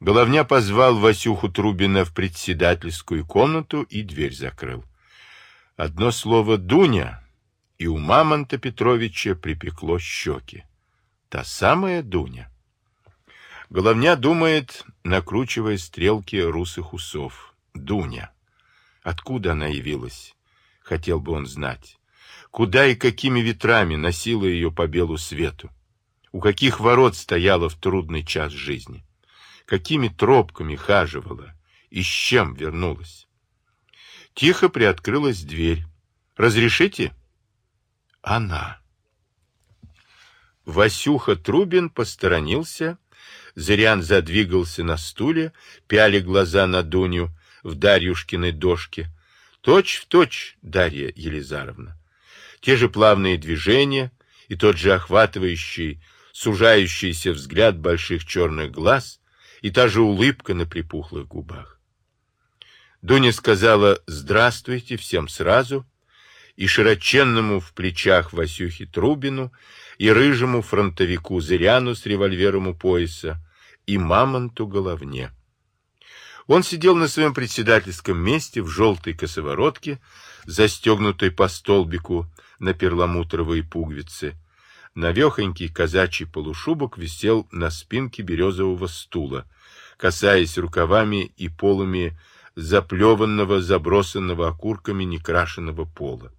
Головня позвал Васюху Трубина в председательскую комнату и дверь закрыл. Одно слово «Дуня», и у Мамонта Петровича припекло щеки. Та самая Дуня. Головня думает, накручивая стрелки русых усов. Дуня. Откуда она явилась? Хотел бы он знать. Куда и какими ветрами носила ее по белу свету? У каких ворот стояла в трудный час жизни? Какими тропками хаживала? И с чем вернулась? Тихо приоткрылась дверь. «Разрешите?» Она. Васюха Трубин посторонился, Зырян задвигался на стуле, пяли глаза на Дуню в Дарьюшкиной дошке. Точь в точь Дарья Елизаровна. Те же плавные движения и тот же охватывающий, сужающийся взгляд больших черных глаз и та же улыбка на припухлых губах. Дуня сказала «Здравствуйте» всем сразу — и широченному в плечах Васюхе Трубину, и рыжему фронтовику Зыряну с револьвером у пояса, и мамонту Головне. Он сидел на своем председательском месте в желтой косоворотке, застегнутой по столбику на перламутровые пуговицы. Навехонький казачий полушубок висел на спинке березового стула, касаясь рукавами и полами заплеванного, забросанного окурками некрашенного пола.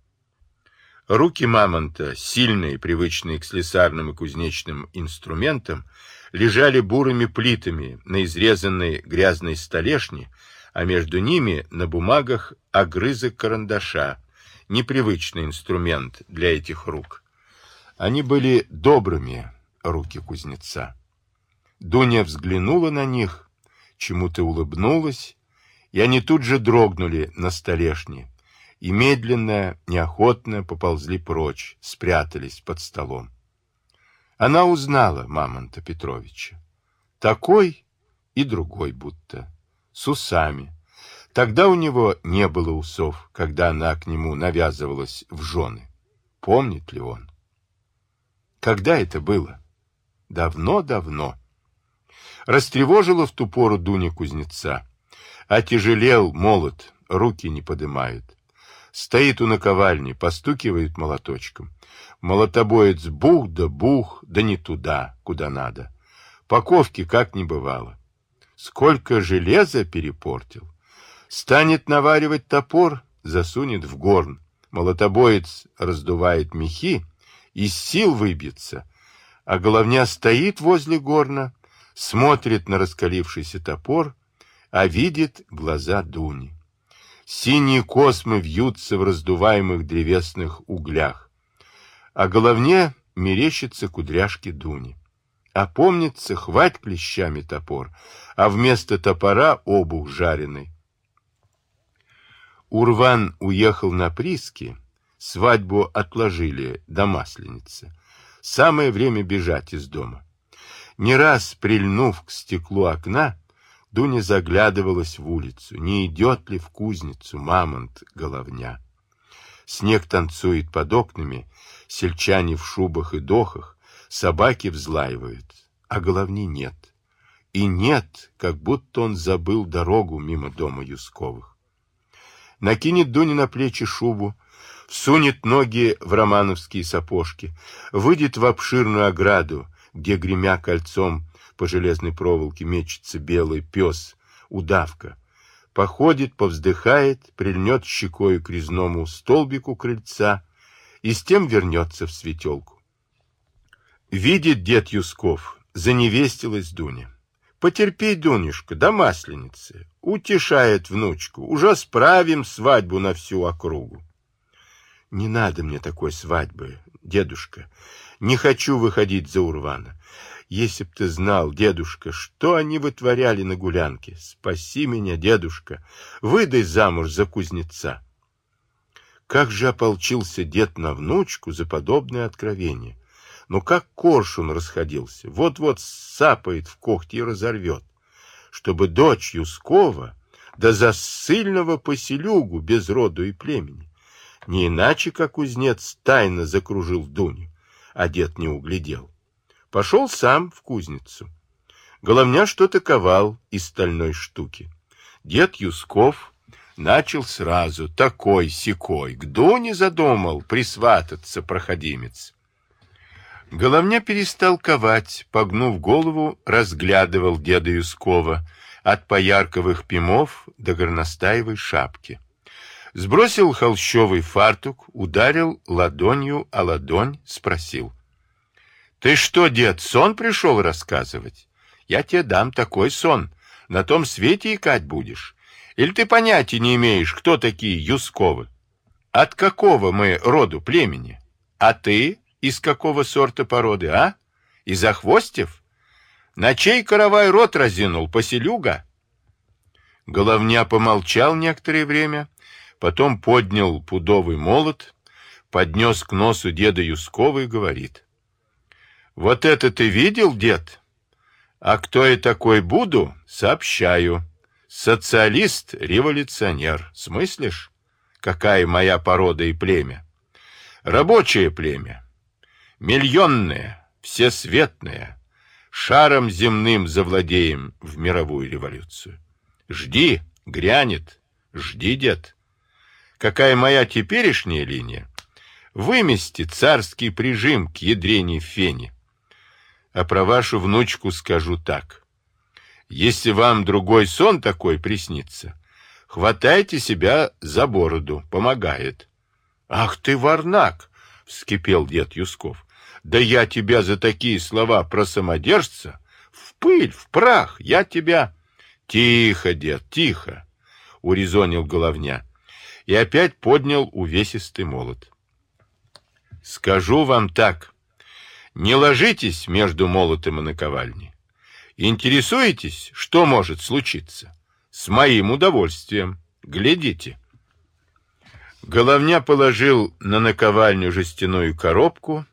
Руки мамонта, сильные, привычные к слесарным и кузнечным инструментам, лежали бурыми плитами на изрезанной грязной столешне, а между ними на бумагах огрызок карандаша, непривычный инструмент для этих рук. Они были добрыми, руки кузнеца. Дуня взглянула на них, чему-то улыбнулась, и они тут же дрогнули на столешне, и медленно, неохотно поползли прочь, спрятались под столом. Она узнала Мамонта Петровича. Такой и другой будто, с усами. Тогда у него не было усов, когда она к нему навязывалась в жены. Помнит ли он? Когда это было? Давно-давно. Растревожила в ту пору Дуня кузнеца. Отяжелел молот, руки не подымают. Стоит у наковальни, постукивает молоточком. Молотобоец бух да бух, да не туда, куда надо. Паковки как не бывало. Сколько железа перепортил. Станет наваривать топор, засунет в горн. Молотобоец раздувает мехи, из сил выбьется. А головня стоит возле горна, смотрит на раскалившийся топор, а видит глаза Дуни. Синие космы вьются в раздуваемых древесных углях. А головне мерещится кудряшки Дуни. А помнится, хвать клещами топор, а вместо топора обух жареный. Урван уехал на приски, свадьбу отложили до масленицы. Самое время бежать из дома. Не раз прильнув к стеклу окна, Дуня заглядывалась в улицу, не идет ли в кузницу мамонт головня. Снег танцует под окнами, сельчане в шубах и дохах, собаки взлаивают, а головни нет. И нет, как будто он забыл дорогу мимо дома Юсковых. Накинет Дуня на плечи шубу, всунет ноги в романовские сапожки, выйдет в обширную ограду, где, гремя кольцом, по железной проволоке мечется белый пес, удавка. Походит, повздыхает, прильнет щекою к резному столбику крыльца и с тем вернется в светелку. Видит дед Юсков, заневестилась Дуня. Потерпи, Дунюшка, до масленицы. Утешает внучку. Уже справим свадьбу на всю округу. Не надо мне такой свадьбы, дедушка. Не хочу выходить за Урвана. Если б ты знал, дедушка, что они вытворяли на гулянке. Спаси меня, дедушка, выдай замуж за кузнеца. Как же ополчился дед на внучку за подобное откровение. Но как коршун расходился, вот-вот сапает в когти и разорвет. Чтобы дочь Юскова, да за ссыльного поселюгу без роду и племени. Не иначе, как кузнец тайно закружил Дуню, а дед не углядел. Пошел сам в кузницу. Головня что-то ковал из стальной штуки. Дед Юсков начал сразу, такой-сякой, к Дуне задумал присвататься проходимец. Головня перестал ковать, погнув голову, разглядывал деда Юскова от поярковых пимов до горностаевой шапки. Сбросил холщовый фартук, ударил ладонью о ладонь, спросил. — Ты что, дед, сон пришел рассказывать? Я тебе дам такой сон. На том свете икать будешь. Или ты понятия не имеешь, кто такие Юсковы? От какого мы роду племени? А ты из какого сорта породы, а? Из охвостев? На чей каравай рот разинул, поселюга? Головня помолчал некоторое время, потом поднял пудовый молот, поднес к носу деда Юскова и говорит. Вот это ты видел, дед? А кто я такой буду, сообщаю. Социалист-революционер. Смыслишь? Какая моя порода и племя? Рабочее племя. Миллионное, всесветное. Шаром земным завладеем в мировую революцию. Жди, грянет. Жди, дед. Какая моя теперешняя линия? Вымести царский прижим к ядрене фени а про вашу внучку скажу так. Если вам другой сон такой приснится, хватайте себя за бороду, помогает. — Ах ты, варнак! — вскипел дед Юсков. — Да я тебя за такие слова про самодержца в пыль, в прах, я тебя... — Тихо, дед, тихо! — урезонил головня и опять поднял увесистый молот. — Скажу вам так, не ложитесь между молотом и наковальней. Интересуетесь, что может случиться? С моим удовольствием. Глядите. Головня положил на наковальню жестяную коробку,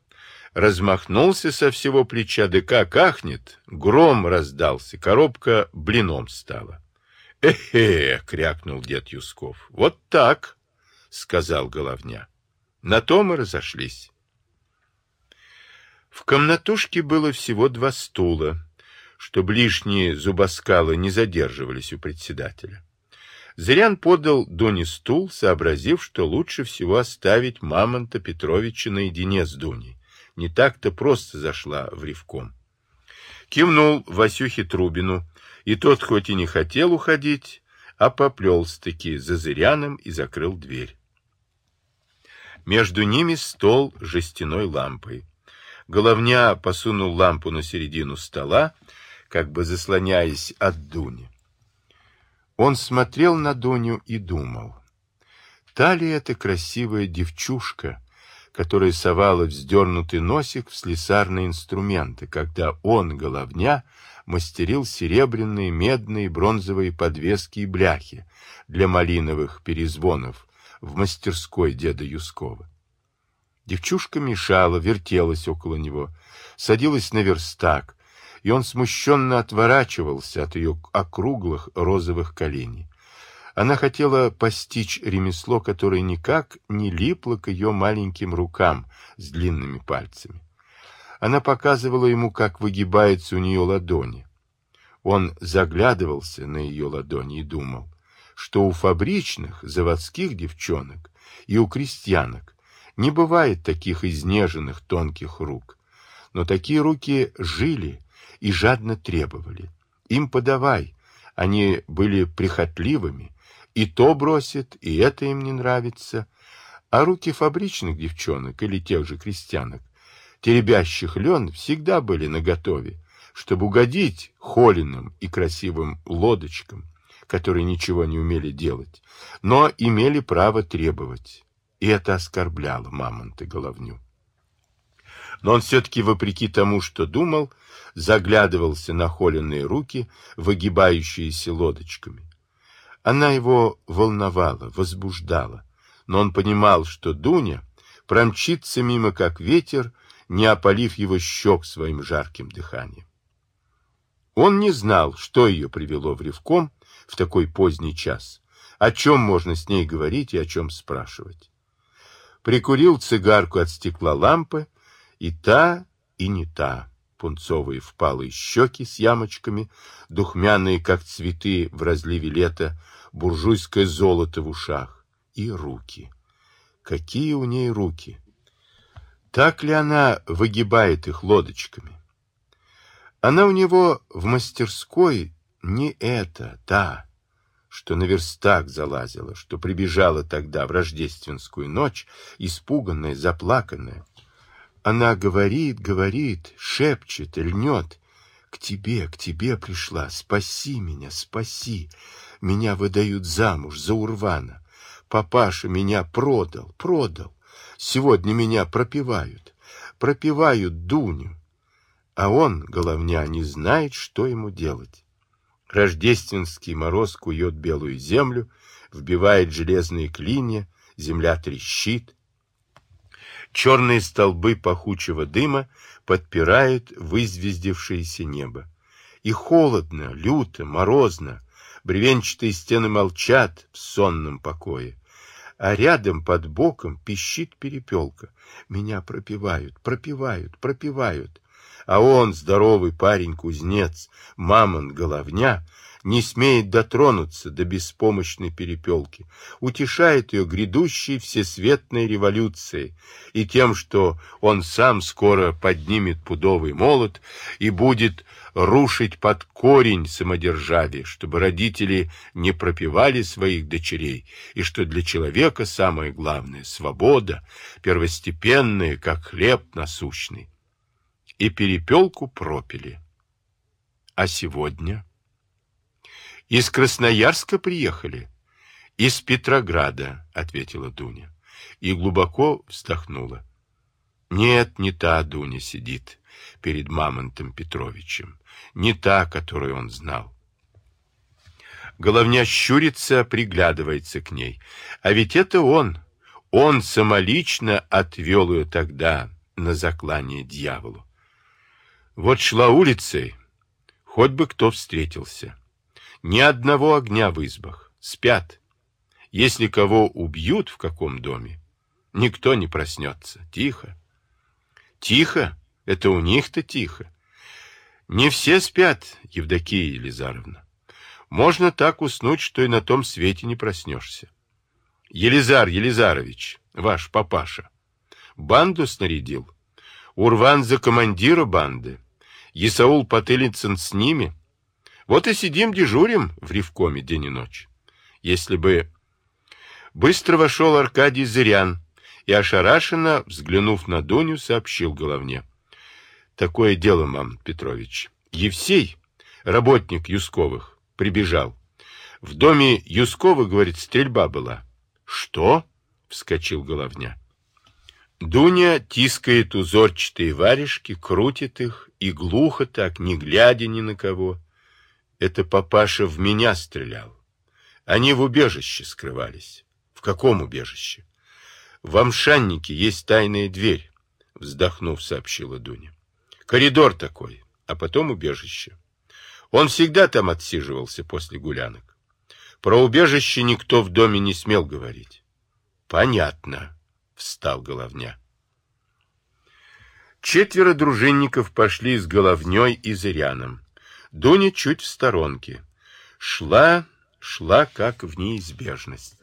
размахнулся со всего плеча, да как ахнет, гром раздался, коробка блином стала. «Эхе!» — крякнул дед Юсков. «Вот так!» — сказал Головня. На то мы разошлись. В комнатушке было всего два стула, чтобы лишние зубоскалы не задерживались у председателя. Зырян подал Дуне стул, сообразив, что лучше всего оставить Мамонта Петровича наедине с Дуней. Не так-то просто зашла в ревком. Кивнул Васюхе Трубину, и тот хоть и не хотел уходить, а поплелся-таки за Зыряном и закрыл дверь. Между ними стол с жестяной лампой. Головня посунул лампу на середину стола, как бы заслоняясь от Дуни. Он смотрел на Дуню и думал. Та ли это красивая девчушка, которая совала вздернутый носик в слесарные инструменты, когда он, головня, мастерил серебряные, медные, бронзовые подвески и бляхи для малиновых перезвонов в мастерской деда Юскова. Девчушка мешала, вертелась около него, садилась на верстак, и он смущенно отворачивался от ее округлых розовых коленей. Она хотела постичь ремесло, которое никак не липло к ее маленьким рукам с длинными пальцами. Она показывала ему, как выгибаются у нее ладони. Он заглядывался на ее ладони и думал, что у фабричных, заводских девчонок и у крестьянок не бывает таких изнеженных тонких рук. Но такие руки жили и жадно требовали. Им подавай. Они были прихотливыми. И то бросит, и это им не нравится. А руки фабричных девчонок или тех же крестьянок, теребящих лен, всегда были наготове, чтобы угодить холеным и красивым лодочкам, которые ничего не умели делать, но имели право требовать и это оскорбляло мамонта головню. Но он все-таки, вопреки тому, что думал, заглядывался на холеные руки, выгибающиеся лодочками. Она его волновала, возбуждала, но он понимал, что Дуня промчится мимо, как ветер, не опалив его щек своим жарким дыханием. Он не знал, что ее привело в ревком в такой поздний час, о чем можно с ней говорить и о чем спрашивать прикурил цигарку от стекла лампы, и та, и не та. пунцовые впалые щеки с ямочками, духмяные, как цветы в разливе лета, буржуйское золото в ушах и руки. Какие у ней руки! Так ли она выгибает их лодочками? Она у него в мастерской не это, та, что на верстак залазила, что прибежала тогда в рождественскую ночь, испуганная, заплаканная. Она говорит, говорит, шепчет, льнет. К тебе, к тебе пришла, спаси меня, спаси. Меня выдают замуж за Урвана. Папаша меня продал, продал. Сегодня меня пропивают, пропивают Дуню. А он, головня, не знает, что ему делать. Рождественский мороз кует белую землю, вбивает железные клинья, земля трещит. Черные столбы пахучего дыма подпирают вызвездившееся небо. И холодно, люто, морозно, бревенчатые стены молчат в сонном покое. А рядом под боком пищит перепелка. Меня пропивают, пропивают, пропивают а он, здоровый парень-кузнец, мамон-головня, не смеет дотронуться до беспомощной перепелки, утешает ее грядущей всесветной революцией и тем, что он сам скоро поднимет пудовый молот и будет рушить под корень самодержавие, чтобы родители не пропивали своих дочерей, и что для человека самое главное — свобода, первостепенная, как хлеб насущный и перепелку пропили. А сегодня? Из Красноярска приехали. Из Петрограда, ответила Дуня. И глубоко вздохнула. Нет, не та Дуня сидит перед Мамонтом Петровичем. Не та, которую он знал. Головня щурится, приглядывается к ней. А ведь это он. Он самолично отвел ее тогда на заклание дьяволу. Вот шла улицей, хоть бы кто встретился. Ни одного огня в избах, спят. Если кого убьют в каком доме, никто не проснется. Тихо. Тихо? Это у них-то тихо. Не все спят, Евдокия Елизаровна. Можно так уснуть, что и на том свете не проснешься. Елизар Елизарович, ваш папаша, банду снарядил. Урван за командира банды. Исаул Потылицын с ними. Вот и сидим дежурим в Ревкоме день и ночь. Если бы... Быстро вошел Аркадий Зырян и, ошарашенно, взглянув на Дуню, сообщил головне. Такое дело, мам Петрович. Евсей, работник Юсковых, прибежал. В доме Юскова, говорит, стрельба была. Что? — вскочил головня. Дуня тискает узорчатые варежки, крутит их, и глухо так, не глядя ни на кого. Это папаша в меня стрелял. Они в убежище скрывались. В каком убежище? В Амшаннике есть тайная дверь, вздохнув, сообщила Дуня. Коридор такой, а потом убежище. Он всегда там отсиживался после гулянок. Про убежище никто в доме не смел говорить. Понятно встал головня. Четверо дружинников пошли с головней и зыряном. Дуня чуть в сторонке. Шла, шла как в неизбежность.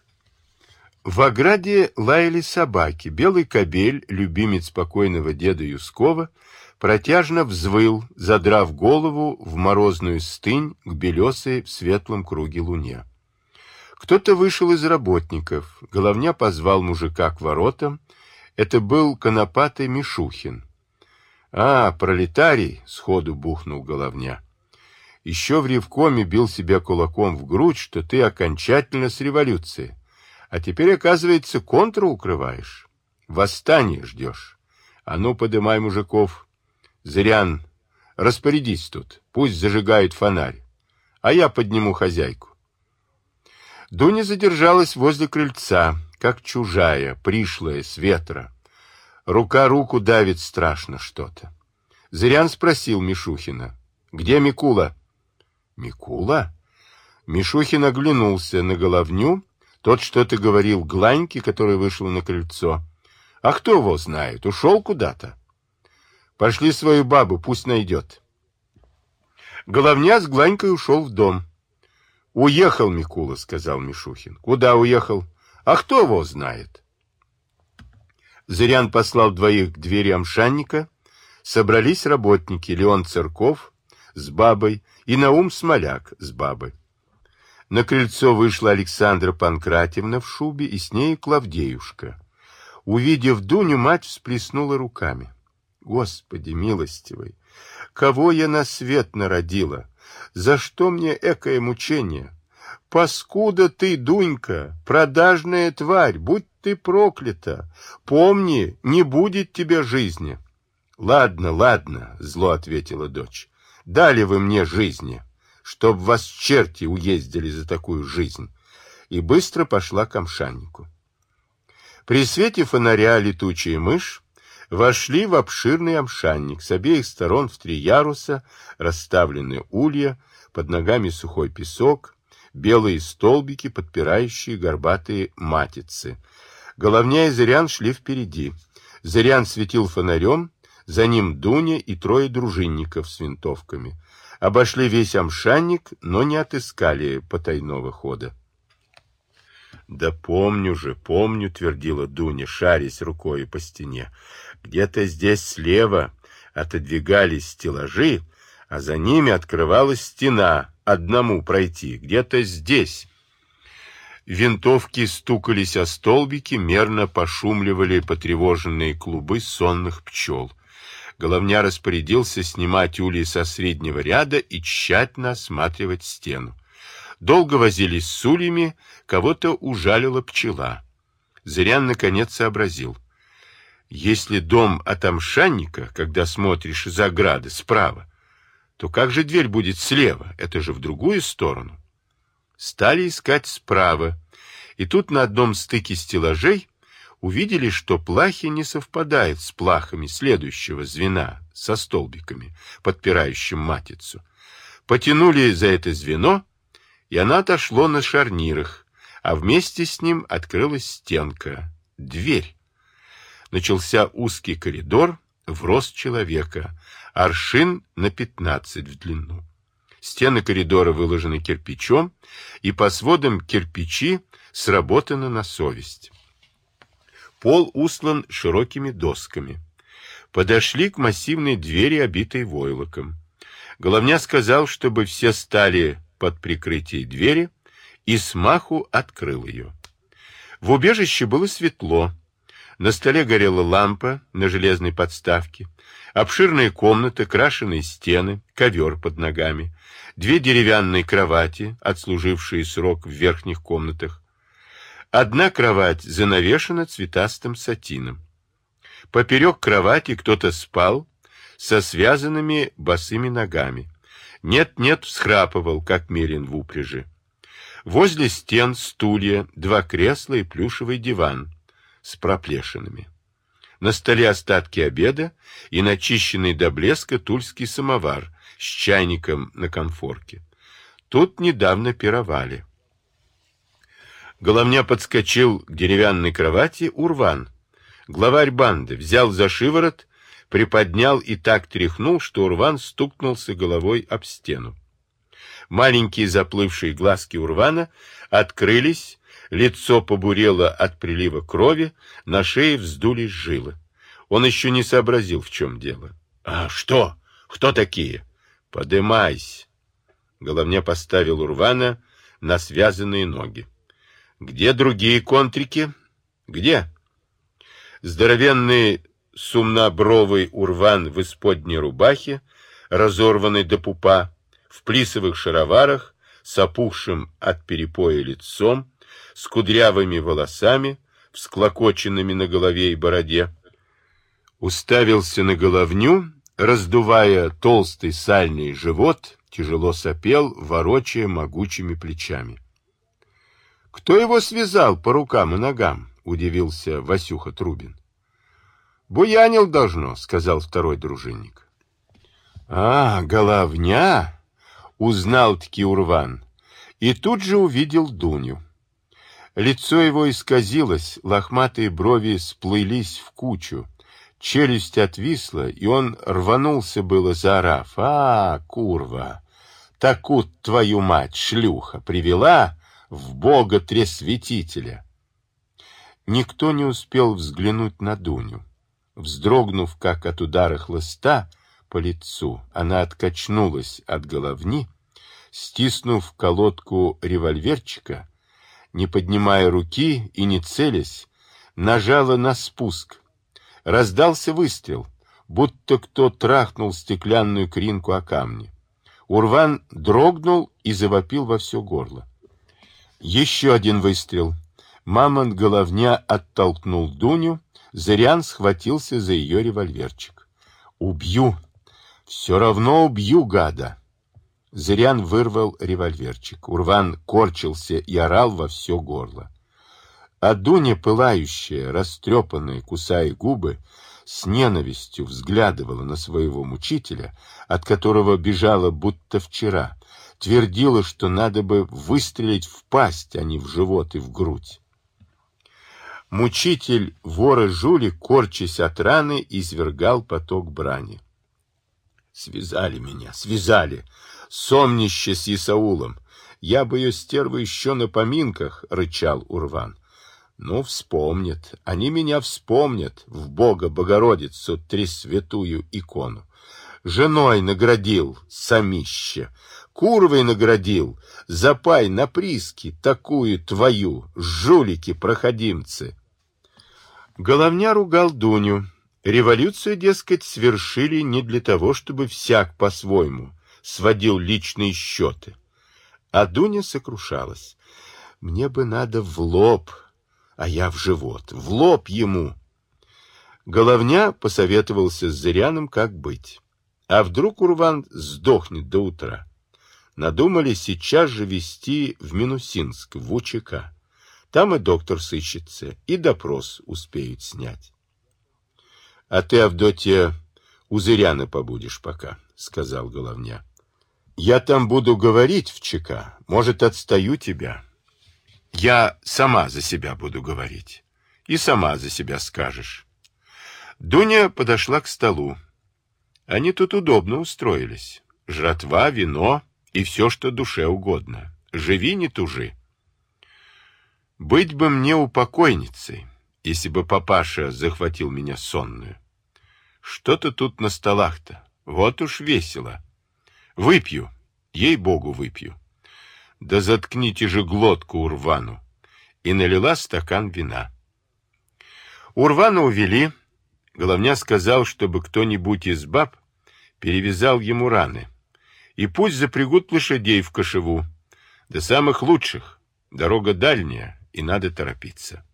В ограде лаяли собаки. Белый кобель, любимец покойного деда Юскова, протяжно взвыл, задрав голову в морозную стынь к белесой в светлом круге луне. Кто-то вышел из работников. Головня позвал мужика к воротам. Это был конопатый Мишухин. «А, пролетарий!» — сходу бухнул Головня. «Еще в ревкоме бил себя кулаком в грудь, что ты окончательно с революцией. А теперь, оказывается, контру укрываешь. Восстание ждешь. А ну, подымай мужиков. Зырян, распорядись тут, пусть зажигают фонарь. А я подниму хозяйку. Дуня задержалась возле крыльца, как чужая, пришлая, с ветра. Рука руку давит страшно что-то. Зырян спросил Мишухина. «Где Микула?» «Микула?» Мишухин оглянулся на головню. Тот что-то говорил Гланьке, который вышел на крыльцо. «А кто его знает? Ушел куда-то?» Пошли свою бабу, пусть найдет. Головня с Гланькой ушел в дом. Уехал Микула, сказал Мишухин. Куда уехал? А кто его знает? Зырян послал двоих к двери Амшанника. Собрались работники Леон Церков с бабой и Наум Смоляк с бабой. На крыльцо вышла Александра Панкратьевна в шубе и с ней Клавдеюшка. Увидев Дуню, мать всплеснула руками. Господи милостивый, кого я на свет народила? За что мне экое мучение? Паскуда ты, Дунька, продажная тварь, будь ты проклята. Помни, не будет тебе жизни. Ладно, ладно, зло ответила дочь. Дали вы мне жизни, чтоб вас черти уездили за такую жизнь. И быстро пошла к амшаннику. При свете фонаря летучая мышь вошли в обширный амшанник. С обеих сторон в три яруса расставлены улья, под ногами сухой песок, белые столбики, подпирающие горбатые матицы. Головня и Зырян шли впереди. Зырян светил фонарем, за ним Дуня и трое дружинников с винтовками. Обошли весь амшанник, но не отыскали потайного хода. «Да помню же, помню», — твердила Дуня, шарясь рукой по стене. «Где-то здесь слева отодвигались стеллажи, а за ними открывалась стена, одному пройти, где-то здесь». Винтовки стукались о столбики, мерно пошумливали потревоженные клубы сонных пчел. Головня распорядился снимать улей со среднего ряда и тщательно осматривать стену. Долго возились с ульями, кого-то ужалила пчела. Зырян наконец сообразил. Если дом от когда смотришь из ограды справа, то как же дверь будет слева? Это же в другую сторону. Стали искать справа, и тут на одном стыке стеллажей увидели, что плахи не совпадают с плахами следующего звена со столбиками, подпирающим матицу. Потянули за это звено, и она отошло на шарнирах, а вместе с ним открылась стенка, дверь. Начался узкий коридор в рост человека, аршин на пятнадцать в длину. Стены коридора выложены кирпичом, и по сводам кирпичи сработаны на совесть. Пол услан широкими досками. Подошли к массивной двери, обитой войлоком. Головня сказал, чтобы все стали под прикрытие двери, и смаху открыл ее. В убежище было светло. На столе горела лампа на железной подставке, обширная комната, крашеные стены, ковер под ногами, две деревянные кровати, отслужившие срок в верхних комнатах. Одна кровать занавешена цветастым сатином. Поперек кровати кто-то спал со связанными босыми ногами. Нет-нет, всхрапывал, как мерин в упряжи. Возле стен стулья, два кресла и плюшевый диван с проплешинами. На столе остатки обеда и начищенный до блеска тульский самовар с чайником на конфорке. Тут недавно пировали. Головня подскочил к деревянной кровати Урван. Главарь банды взял за шиворот приподнял и так тряхнул, что Урван стукнулся головой об стену. Маленькие заплывшие глазки Урвана открылись, лицо побурело от прилива крови, на шее вздулись жилы. Он еще не сообразил, в чем дело. — А что? Кто такие? — Подымайся. Головня поставил Урвана на связанные ноги. — Где другие контрики? — Где? Здоровенный сумнобровый урван в исподней рубахе, разорванный до пупа, в плисовых шароварах, с опухшим от перепоя лицом, с кудрявыми волосами, всклокоченными на голове и бороде, уставился на головню, раздувая толстый сальный живот, тяжело сопел, ворочая могучими плечами. «Кто его связал по рукам и ногам?» — удивился Васюха Трубин. Буянил должно, сказал второй дружинник. А, головня, узнал-таки Урван, и тут же увидел Дуню. Лицо его исказилось, лохматые брови сплылись в кучу, Челюсть отвисла, и он рванулся было, заорав. «А, курва! Такут твою мать, шлюха, привела в бога тресветителя!» Никто не успел взглянуть на Дуню. Вздрогнув, как от удара хлыста по лицу, она откачнулась от головни, стиснув колодку револьверчика, не поднимая руки и не целясь, нажала на спуск. Раздался выстрел, будто кто трахнул стеклянную кринку о камни. Урван дрогнул и завопил во все горло. Еще один выстрел. Мамонт головня оттолкнул Дуню, Зырян схватился за ее револьверчик. «Убью! Все равно убью, гада!» Зырян вырвал револьверчик. Урван корчился и орал во все горло. А Дуня, пылающая, растрепанная, кусая губы, с ненавистью взглядывала на своего мучителя, от которого бежала будто вчера, твердила, что надо бы выстрелить в пасть, а не в живот и в грудь. Мучитель вора жулик, корчась от раны, извергал поток брани. Связали меня, связали, сомнище с Исаулом. Я бы ее стерву еще на поминках, — рычал Урван. Ну, вспомнят, они меня вспомнят, в Бога Богородицу Тресвятую икону. Женой наградил самище, курвой наградил, запай на приски такую твою, жулики-проходимцы. Головня ругал Дуню. Революцию, дескать, свершили не для того, чтобы всяк по-своему сводил личные счеты. А Дуня сокрушалась. Мне бы надо в лоб, а я в живот. В лоб ему. Головня посоветовался с Зыряном, как быть. А вдруг Урван сдохнет до утра? Надумали сейчас же везти в Минусинск, в УЧК. Там и доктор сыщется, и допрос успеют снять. — А ты, Авдотья, у Зыряна побудешь пока, — сказал Головня. — Я там буду говорить в ЧК, может, отстаю тебя. Я сама за себя буду говорить, и сама за себя скажешь. Дуня подошла к столу. Они тут удобно устроились. Жратва, вино и все, что душе угодно. Живи, не тужи. Быть бы мне упокойницей, если бы папаша захватил меня сонную. Что-то тут на столах-то, вот уж весело. Выпью, ей-богу выпью. Да заткните же глотку Урвану. И налила стакан вина. Урвана увели. Головня сказал, чтобы кто-нибудь из баб перевязал ему раны. И пусть запрягут лошадей в кошеву, до самых лучших. Дорога дальняя, и надо торопиться.